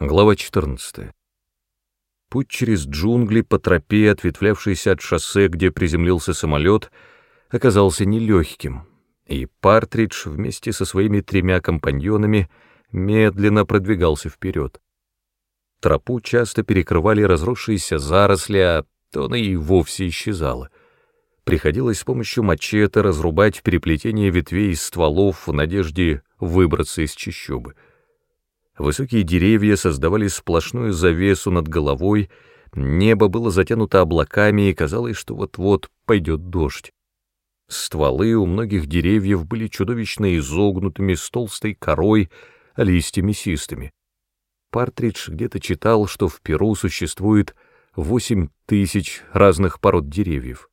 Глава 14. Путь через джунгли по тропе, ответвлявшейся от шоссе, где приземлился самолет, оказался нелегким, и Партридж вместе со своими тремя компаньонами медленно продвигался вперед. Тропу часто перекрывали разросшиеся заросли, а то она и вовсе исчезала. Приходилось с помощью мачете разрубать переплетение ветвей из стволов в надежде выбраться из чащобы. Высокие деревья создавали сплошную завесу над головой, небо было затянуто облаками, и казалось, что вот-вот пойдет дождь. Стволы у многих деревьев были чудовищно изогнутыми, с толстой корой, а листья мясистыми. Партридж где-то читал, что в Перу существует восемь тысяч разных пород деревьев.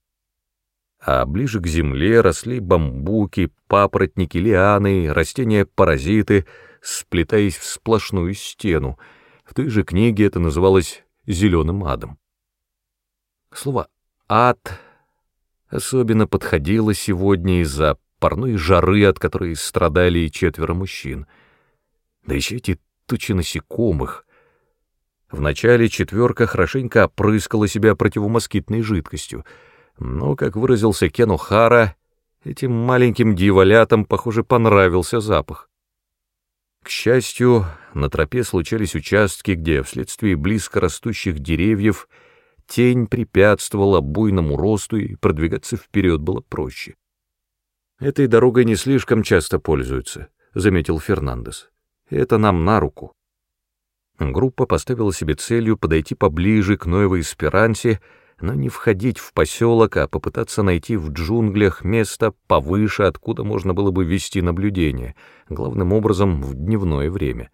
А ближе к земле росли бамбуки, папоротники, лианы, растения-паразиты — сплетаясь в сплошную стену. В той же книге это называлось «зеленым адом». Слово «ад» особенно подходило сегодня из-за парной жары, от которой страдали четверо мужчин. Да еще эти тучи насекомых. Вначале четверка хорошенько опрыскала себя противомоскитной жидкостью, но, как выразился Кен О'Хара, этим маленьким дьяволятам, похоже, понравился запах. К счастью, на тропе случались участки, где вследствие близко растущих деревьев тень препятствовала буйному росту, и продвигаться вперед было проще. «Этой дорогой не слишком часто пользуются», — заметил Фернандес. «Это нам на руку». Группа поставила себе целью подойти поближе к Ноевой Эсперансе, но не входить в поселок, а попытаться найти в джунглях место повыше, откуда можно было бы вести наблюдение, главным образом в дневное время.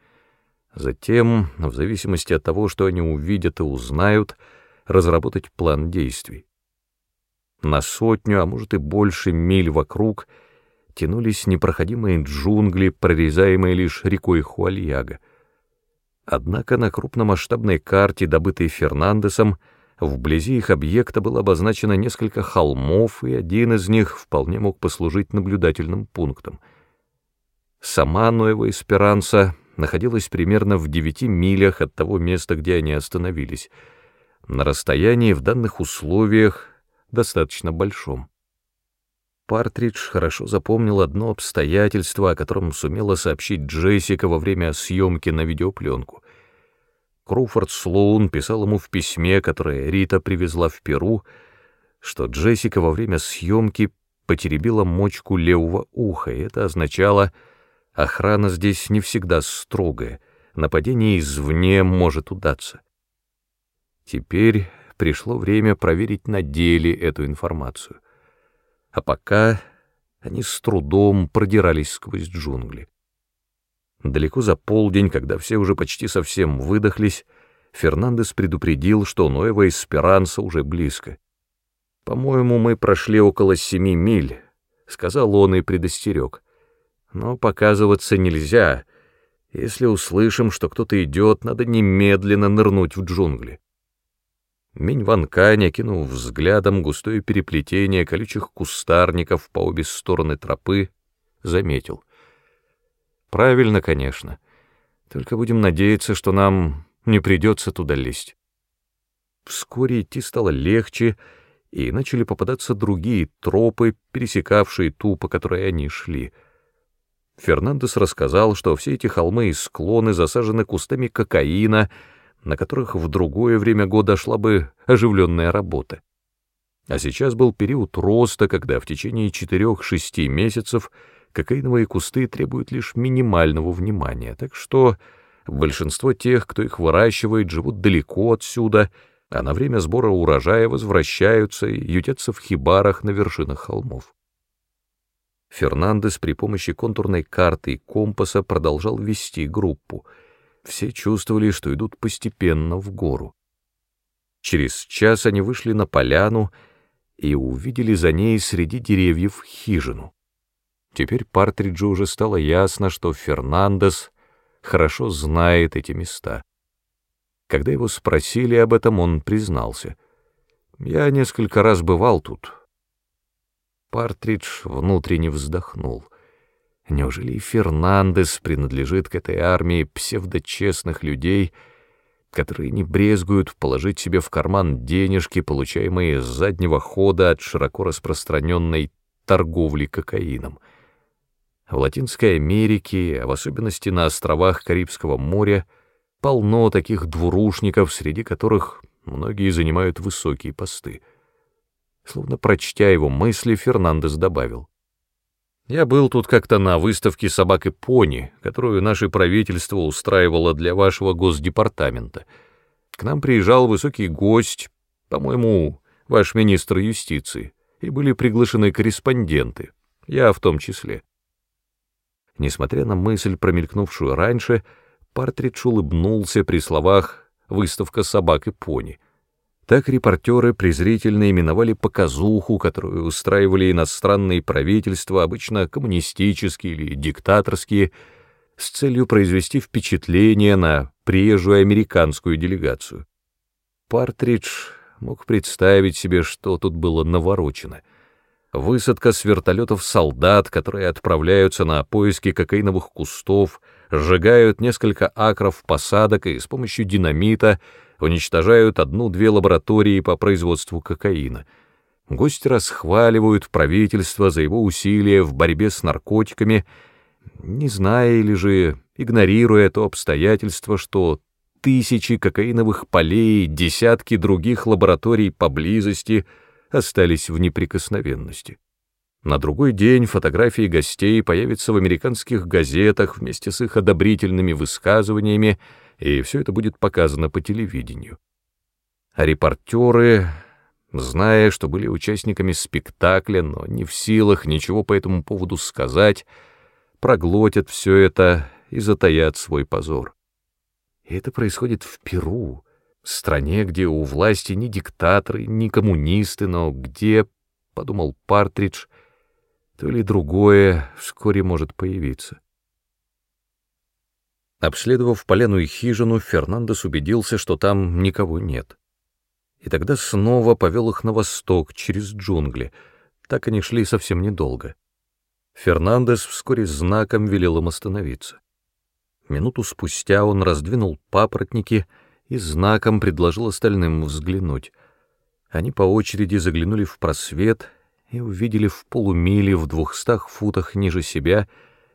Затем, в зависимости от того, что они увидят и узнают, разработать план действий. На сотню, а может и больше миль вокруг тянулись непроходимые джунгли, прорезаемые лишь рекой Хуальяга. Однако на крупномасштабной карте, добытой Фернандесом, Вблизи их объекта было обозначено несколько холмов, и один из них вполне мог послужить наблюдательным пунктом. Сама Ноева Эсперанса находилась примерно в девяти милях от того места, где они остановились, на расстоянии в данных условиях достаточно большом. Партридж хорошо запомнил одно обстоятельство, о котором сумела сообщить Джессика во время съемки на видеопленку — Круфорд Слоун писал ему в письме, которое Рита привезла в Перу, что Джессика во время съемки потеребила мочку левого уха, и это означало, охрана здесь не всегда строгая, нападение извне может удаться. Теперь пришло время проверить на деле эту информацию. А пока они с трудом продирались сквозь джунгли. Далеко за полдень, когда все уже почти совсем выдохлись, Фернандес предупредил, что Ноева Эсперанса уже близко. «По-моему, мы прошли около семи миль», — сказал он и предостерег. «Но показываться нельзя. Если услышим, что кто-то идет, надо немедленно нырнуть в джунгли». Минь Ван Кань, окинув взглядом густое переплетение колючих кустарников по обе стороны тропы, заметил — Правильно, конечно. Только будем надеяться, что нам не придется туда лезть. Вскоре идти стало легче, и начали попадаться другие тропы, пересекавшие ту, по которой они шли. Фернандес рассказал, что все эти холмы и склоны засажены кустами кокаина, на которых в другое время года шла бы оживленная работа. А сейчас был период роста, когда в течение четырех-шести месяцев — кокаиновые кусты требуют лишь минимального внимания, так что большинство тех, кто их выращивает, живут далеко отсюда, а на время сбора урожая возвращаются и ютятся в хибарах на вершинах холмов. Фернандес при помощи контурной карты и компаса продолжал вести группу. Все чувствовали, что идут постепенно в гору. Через час они вышли на поляну и увидели за ней среди деревьев хижину. Теперь Партриджу уже стало ясно, что Фернандес хорошо знает эти места. Когда его спросили об этом, он признался. «Я несколько раз бывал тут». Партридж внутренне вздохнул. Неужели Фернандес принадлежит к этой армии псевдочестных людей, которые не брезгуют положить себе в карман денежки, получаемые с заднего хода от широко распространенной торговли кокаином? В Латинской Америке, а в особенности на островах Карибского моря, полно таких двурушников, среди которых многие занимают высокие посты. Словно прочтя его мысли, Фернандес добавил. Я был тут как-то на выставке собак и пони, которую наше правительство устраивало для вашего госдепартамента. К нам приезжал высокий гость, по-моему, ваш министр юстиции, и были приглашены корреспонденты, я в том числе. Несмотря на мысль, промелькнувшую раньше, Партридж улыбнулся при словах «выставка собак и пони». Так репортеры презрительно именовали показуху, которую устраивали иностранные правительства, обычно коммунистические или диктаторские, с целью произвести впечатление на приезжую американскую делегацию. Партридж мог представить себе, что тут было наворочено. Высадка с вертолетов солдат, которые отправляются на поиски кокаиновых кустов, сжигают несколько акров посадок и с помощью динамита — уничтожают одну-две лаборатории по производству кокаина. Гости расхваливают правительство за его усилия в борьбе с наркотиками, не зная или же игнорируя то обстоятельство, что тысячи кокаиновых полей, десятки других лабораторий поблизости остались в неприкосновенности. На другой день фотографии гостей появятся в американских газетах вместе с их одобрительными высказываниями, и все это будет показано по телевидению. А репортеры, зная, что были участниками спектакля, но не в силах ничего по этому поводу сказать, проглотят все это и затаят свой позор. И это происходит в Перу, стране, где у власти ни диктаторы, ни коммунисты, но где, — подумал Партридж, — то ли другое вскоре может появиться. Обследовав поляну и хижину, Фернандес убедился, что там никого нет. И тогда снова повел их на восток, через джунгли. Так они шли совсем недолго. Фернандес вскоре знаком велел им остановиться. Минуту спустя он раздвинул папоротники и знаком предложил остальным взглянуть. Они по очереди заглянули в просвет и увидели в полумиле в двухстах футах ниже себя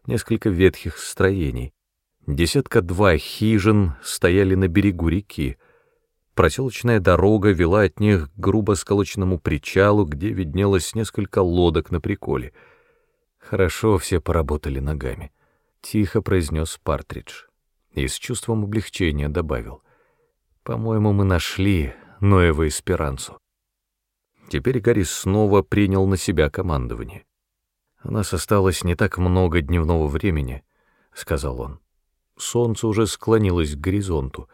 несколько ветхих строений. Десятка-два хижин стояли на берегу реки. Проселочная дорога вела от них к грубо сколоченному причалу, где виднелось несколько лодок на приколе. Хорошо все поработали ногами. Тихо произнес Партридж. И с чувством облегчения добавил. По-моему, мы нашли Ноева Эсперансу. Теперь Гарри снова принял на себя командование. «У нас осталось не так много дневного времени», — сказал он. Солнце уже склонилось к горизонту.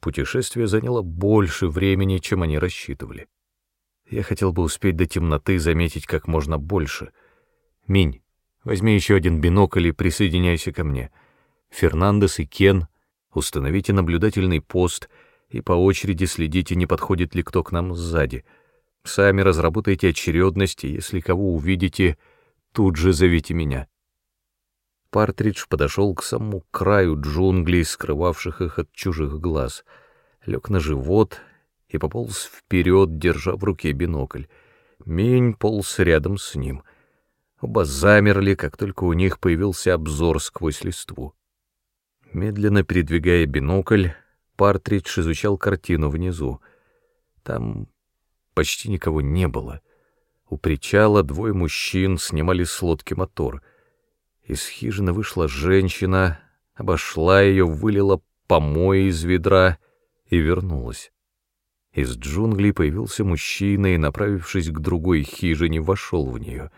Путешествие заняло больше времени, чем они рассчитывали. Я хотел бы успеть до темноты заметить как можно больше. Минь, возьми еще один бинокль и присоединяйся ко мне. Фернандес и Кен, установите наблюдательный пост и по очереди следите, не подходит ли кто к нам сзади. Сами разработайте очередность, и если кого увидите, тут же зовите меня. Партридж подошел к самому краю джунглей, скрывавших их от чужих глаз, лег на живот и пополз вперед, держа в руке бинокль. Мень полз рядом с ним. Оба замерли, как только у них появился обзор сквозь листву. Медленно передвигая бинокль, Партридж изучал картину внизу. Там почти никого не было. У причала двое мужчин снимали с лодки мотор — из хижины вышла женщина, обошла ее, вылила помои из ведра и вернулась. Из джунглей появился мужчина и, направившись к другой хижине, вошел в нее.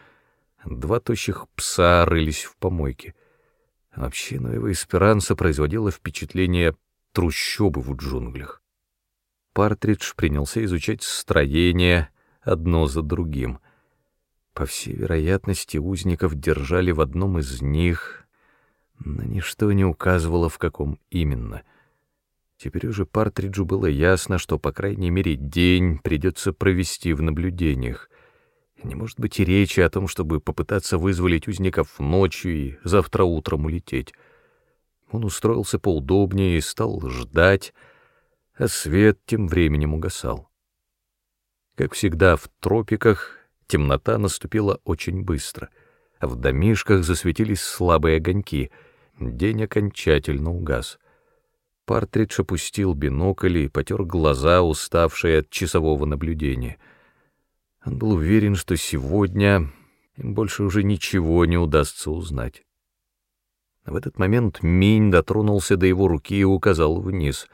Два тощих пса рылись в помойке. Вообще, Ноева Эсперанса производила впечатление трущобы в джунглях. Партридж принялся изучать строение одно за другим — по всей вероятности, узников держали в одном из них, но ничто не указывало, в каком именно. Теперь уже Партриджу было ясно, что, по крайней мере, день придется провести в наблюдениях, Не может быть и речи о том, чтобы попытаться вызволить узников ночью и завтра утром улететь. Он устроился поудобнее и стал ждать, а свет тем временем угасал. Как всегда в тропиках, темнота наступила очень быстро, а в домишках засветились слабые огоньки, день окончательно угас. Партридж опустил бинокль и потер глаза, уставшие от часового наблюдения. Он был уверен, что сегодня им больше уже ничего не удастся узнать. В этот момент Минь дотронулся до его руки и указал вниз.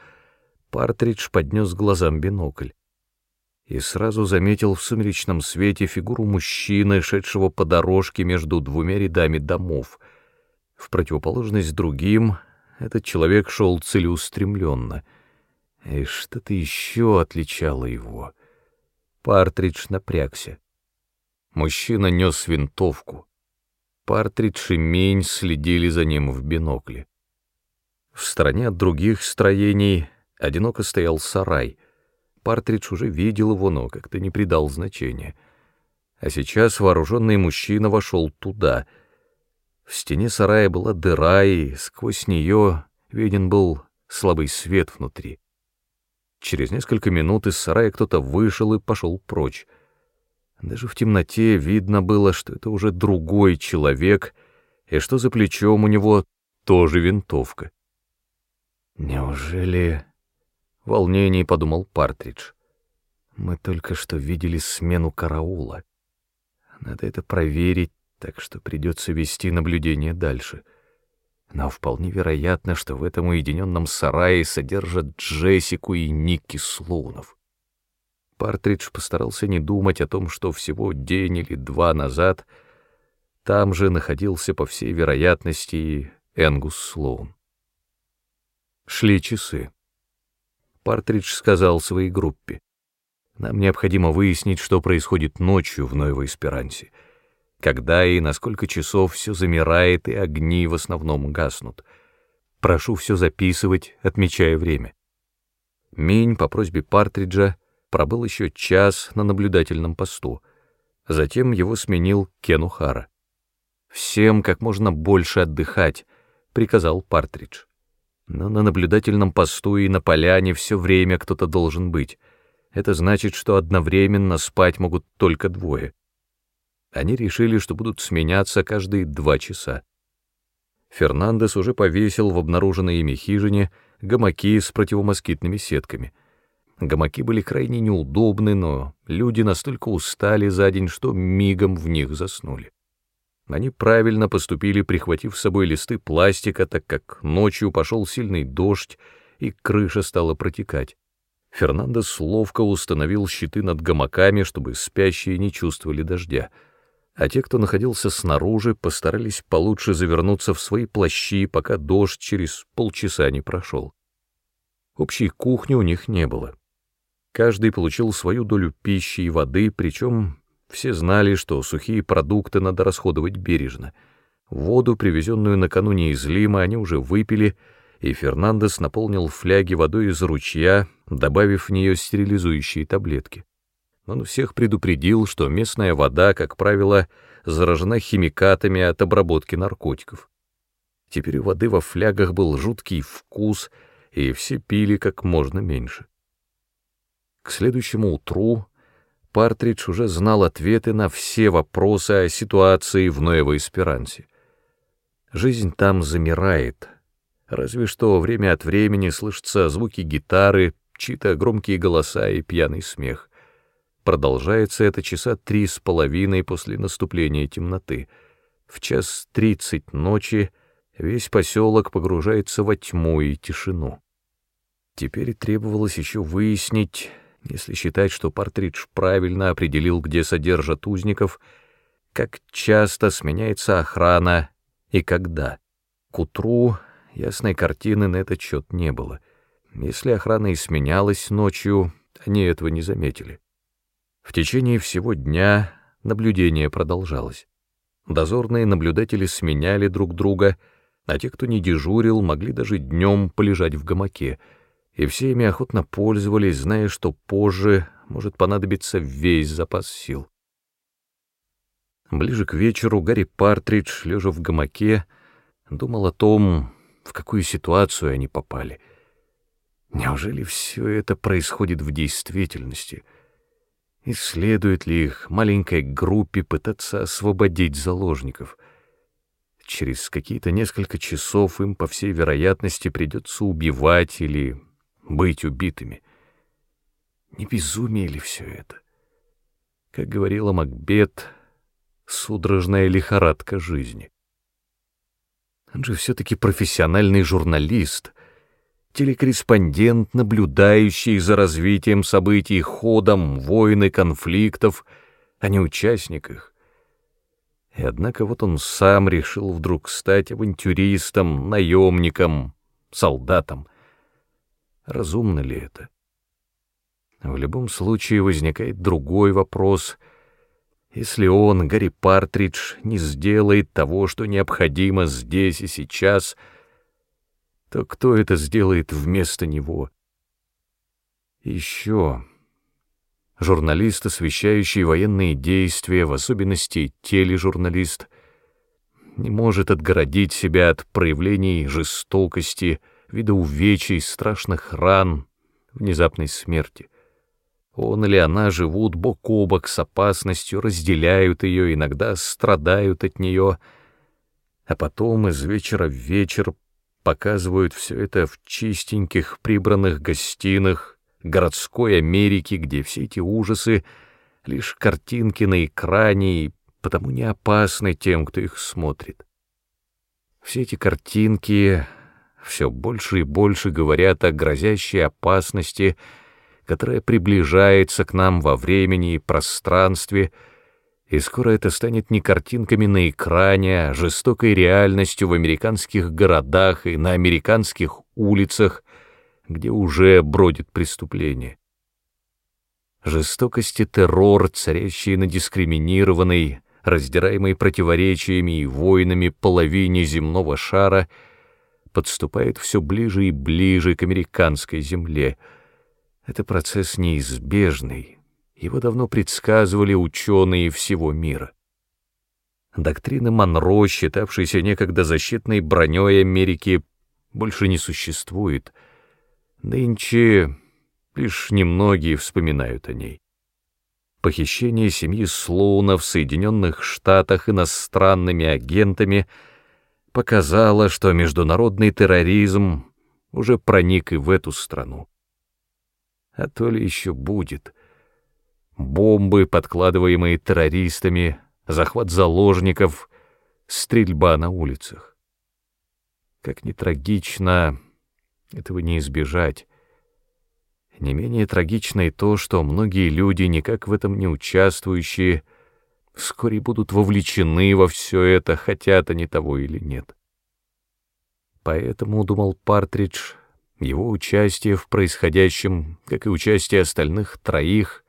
Партридж поднес глазам бинокль и сразу заметил в сумеречном свете фигуру мужчины, шедшего по дорожке между двумя рядами домов. В противоположность другим этот человек шел целеустремленно, и что-то еще отличало его. Партридж напрягся. Мужчина нес винтовку. Партридж и Мень следили за ним в бинокле. В стороне от других строений одиноко стоял сарай — Партридж уже видел его, но как-то не придал значения. А сейчас вооруженный мужчина вошел туда. В стене сарая была дыра, и сквозь нее виден был слабый свет внутри. Через несколько минут из сарая кто-то вышел и пошел прочь. Даже в темноте видно было, что это уже другой человек, и что за плечом у него тоже винтовка. Неужели в волнении подумал Партридж. Мы только что видели смену караула. Надо это проверить, так что придется вести наблюдение дальше. Но вполне вероятно, что в этом уединенном сарае содержат Джессику и Никки Слоунов. Партридж постарался не думать о том, что всего день или два назад там же находился, по всей вероятности, Энгус Слоун. Шли часы. Партридж сказал своей группе. Нам необходимо выяснить, что происходит ночью в Новой Эсперансе. Когда и на сколько часов все замирает, и огни в основном гаснут. Прошу все записывать, отмечая время. Минь по просьбе Партриджа пробыл еще час на наблюдательном посту. Затем его сменил Кен Ухара. «Всем как можно больше отдыхать», — приказал Партридж. Но на наблюдательном посту и на поляне все время кто-то должен быть. Это значит, что одновременно спать могут только двое. Они решили, что будут сменяться каждые два часа. Фернандес уже повесил в обнаруженной ими хижине гамаки с противомоскитными сетками. Гамаки были крайне неудобны, но люди настолько устали за день, что мигом в них заснули. Они правильно поступили, прихватив с собой листы пластика, так как ночью пошел сильный дождь, и крыша стала протекать. Фернандес ловко установил щиты над гамаками, чтобы спящие не чувствовали дождя, а те, кто находился снаружи, постарались получше завернуться в свои плащи, пока дождь через полчаса не прошел. Общей кухни у них не было. Каждый получил свою долю пищи и воды, причем все знали, что сухие продукты надо расходовать бережно. Воду, привезенную накануне из Лима, они уже выпили, и Фернандес наполнил фляги водой из ручья, добавив в нее стерилизующие таблетки. Он всех предупредил, что местная вода, как правило, заражена химикатами от обработки наркотиков. Теперь у воды во флягах был жуткий вкус, и все пили как можно меньше. К следующему утру Партридж уже знал ответы на все вопросы о ситуации в Новой Эсперансе. Жизнь там замирает. Разве что время от времени слышатся звуки гитары, чьи-то громкие голоса и пьяный смех. Продолжается это часа три с половиной после наступления темноты. В час тридцать ночи весь поселок погружается во тьму и тишину. Теперь требовалось еще выяснить, если считать, что Партридж правильно определил, где содержат узников, как часто сменяется охрана и когда. К утру ясной картины на этот счет не было. Если охрана и сменялась ночью, они этого не заметили. В течение всего дня наблюдение продолжалось. Дозорные наблюдатели сменяли друг друга, а те, кто не дежурил, могли даже днем полежать в гамаке — и все ими охотно пользовались, зная, что позже может понадобиться весь запас сил. Ближе к вечеру Гарри Партридж, лежа в гамаке, думал о том, в какую ситуацию они попали. Неужели все это происходит в действительности? И следует ли их маленькой группе пытаться освободить заложников? Через какие-то несколько часов им, по всей вероятности, придется убивать или быть убитыми. Не безумие ли все это? Как говорила Макбет, судорожная лихорадка жизни. Он же все-таки профессиональный журналист, телекорреспондент, наблюдающий за развитием событий, ходом войн и конфликтов, а не участник их. И однако вот он сам решил вдруг стать авантюристом, наемником, солдатом. Разумно ли это? В любом случае возникает другой вопрос. Если он, Гарри Партридж, не сделает того, что необходимо здесь и сейчас, то кто это сделает вместо него? Еще журналист, освещающий военные действия, в особенности тележурналист, не может отгородить себя от проявлений жестокости, вида увечий, страшных ран, внезапной смерти. Он или она живут бок о бок с опасностью, разделяют ее, иногда страдают от нее, а потом из вечера в вечер показывают все это в чистеньких прибранных гостиных городской Америки, где все эти ужасы — лишь картинки на экране и потому не опасны тем, кто их смотрит. Все эти картинки все больше и больше говорят о грозящей опасности — которая приближается к нам во времени и пространстве, и скоро это станет не картинками на экране, а жестокой реальностью в американских городах и на американских улицах, где уже бродит преступление. Жестокость и террор, царящие на дискриминированной, раздираемой противоречиями и войнами половине земного шара, подступает все ближе и ближе к американской земле — это процесс неизбежный, его давно предсказывали ученые всего мира. Доктрина Монро, считавшаяся некогда защитной броней Америки, больше не существует. Нынче лишь немногие вспоминают о ней. Похищение семьи Слоуна в Соединенных Штатах иностранными агентами показало, что международный терроризм уже проник и в эту страну а то ли еще будет. Бомбы, подкладываемые террористами, захват заложников, стрельба на улицах. Как ни трагично, этого не избежать. Не менее трагично и то, что многие люди, никак в этом не участвующие, вскоре будут вовлечены во все это, хотят они того или нет. Поэтому, думал Партридж, его участие в происходящем, как и участие остальных троих,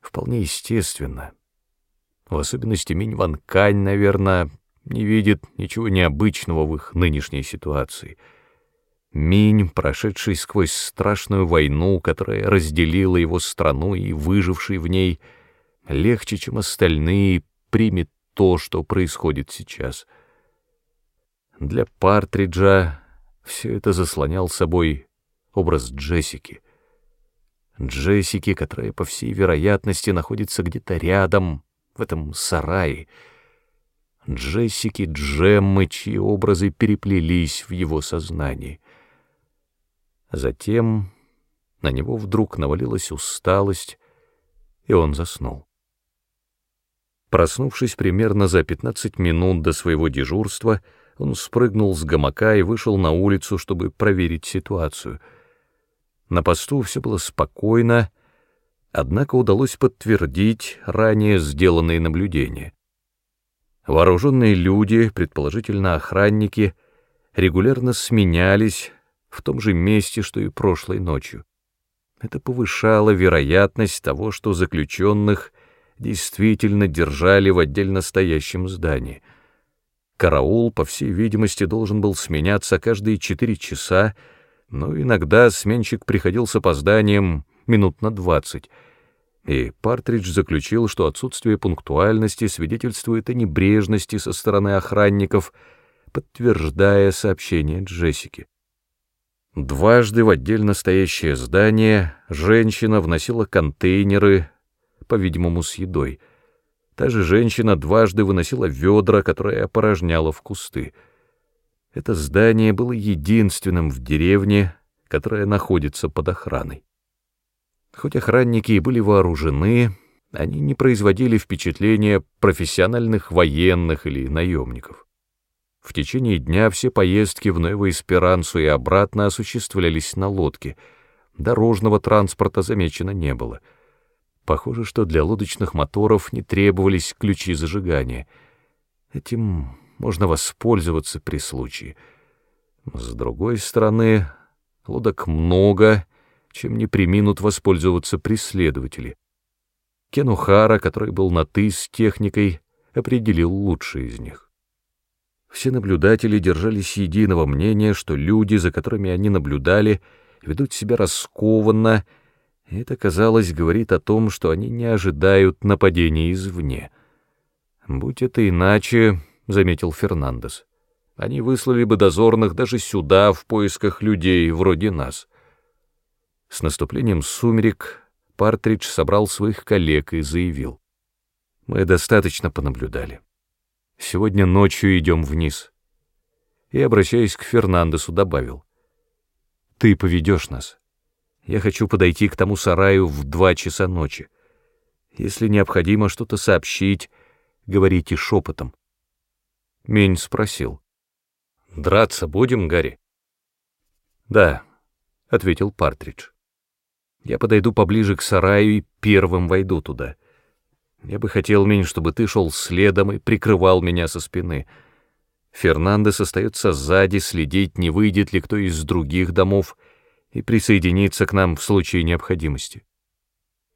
вполне естественно. В особенности Минь Ван Кань, наверное, не видит ничего необычного в их нынешней ситуации. Минь, прошедший сквозь страшную войну, которая разделила его страну и выживший в ней, легче, чем остальные, примет то, что происходит сейчас. Для Партриджа все это заслонял собой образ Джессики. Джессики, которая, по всей вероятности, находится где-то рядом, в этом сарае. Джессики Джеммы, чьи образы переплелись в его сознании. Затем на него вдруг навалилась усталость, и он заснул. Проснувшись примерно за пятнадцать минут до своего дежурства, он спрыгнул с гамака и вышел на улицу, чтобы проверить ситуацию. На посту все было спокойно, однако удалось подтвердить ранее сделанные наблюдения. Вооруженные люди, предположительно охранники, регулярно сменялись в том же месте, что и прошлой ночью. Это повышало вероятность того, что заключенных действительно держали в отдельно стоящем здании — Караул, по всей видимости, должен был сменяться каждые четыре часа, но иногда сменщик приходил с опозданием минут на двадцать. И Партридж заключил, что отсутствие пунктуальности свидетельствует о небрежности со стороны охранников, подтверждая сообщение Джессики. Дважды в отдельно стоящее здание женщина вносила контейнеры, по-видимому, с едой. Та же женщина дважды выносила ведра, которые опорожняла в кусты. Это здание было единственным в деревне, которое находится под охраной. Хоть охранники и были вооружены, они не производили впечатления профессиональных военных или наемников. В течение дня все поездки в Новоэсперансу и обратно осуществлялись на лодке. Дорожного транспорта замечено не было. Похоже, что для лодочных моторов не требовались ключи зажигания. Этим можно воспользоваться при случае. С другой стороны, лодок много, чем не приминут воспользоваться преследователи. Кенухара, который был на «ты» с техникой, определил лучший из них. Все наблюдатели держались единого мнения, что люди, за которыми они наблюдали, ведут себя раскованно, это, казалось, говорит о том, что они не ожидают нападения извне. «Будь это иначе», — заметил Фернандес, — «они выслали бы дозорных даже сюда в поисках людей вроде нас». С наступлением сумерек Партридж собрал своих коллег и заявил. «Мы достаточно понаблюдали. Сегодня ночью идем вниз. И, обращаясь к Фернандесу, добавил. Ты поведешь нас. Я хочу подойти к тому сараю в два часа ночи. Если необходимо что-то сообщить, говорите шепотом. Мень спросил. «Драться будем, Гарри?» «Да», — ответил Партридж. «Я подойду поближе к сараю и первым войду туда. Я бы хотел, Минь, чтобы ты шел следом и прикрывал меня со спины. Фернандес остается сзади, следить, не выйдет ли кто из других домов, и присоединиться к нам в случае необходимости.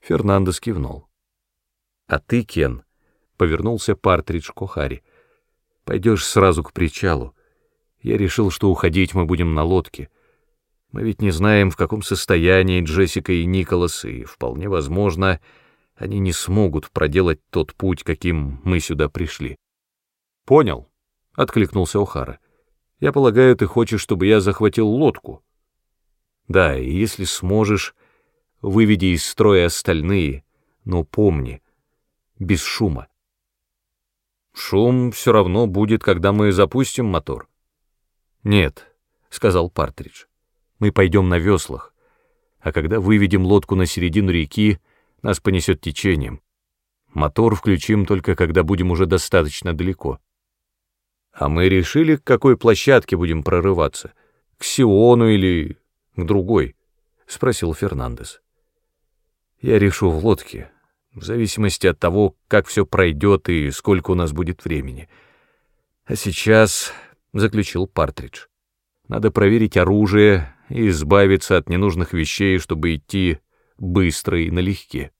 Фернандес кивнул. А ты, Кен, — повернулся Партридж к Охари, — пойдешь сразу к причалу. Я решил, что уходить мы будем на лодке. Мы ведь не знаем, в каком состоянии Джессика и Николас, и, вполне возможно, — они не смогут проделать тот путь, каким мы сюда пришли. Понял, откликнулся Охара. Я полагаю, ты хочешь, чтобы я захватил лодку? Да, и если сможешь, выведи из строя остальные, но помни, без шума. Шум все равно будет, когда мы запустим мотор. Нет, сказал Партридж. Мы пойдем на веслах, а когда выведем лодку на середину реки, нас понесет течением. Мотор включим только, когда будем уже достаточно далеко. А мы решили, к какой площадке будем прорываться? К Сиону или к другой? — спросил Фернандес. Я решу в лодке, в зависимости от того, как все пройдет и сколько у нас будет времени. А сейчас, — заключил Партридж, — надо проверить оружие и избавиться от ненужных вещей, чтобы идти быстро и налегке.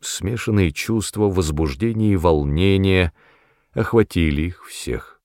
Смешанные чувства возбуждения и волнения охватили их всех.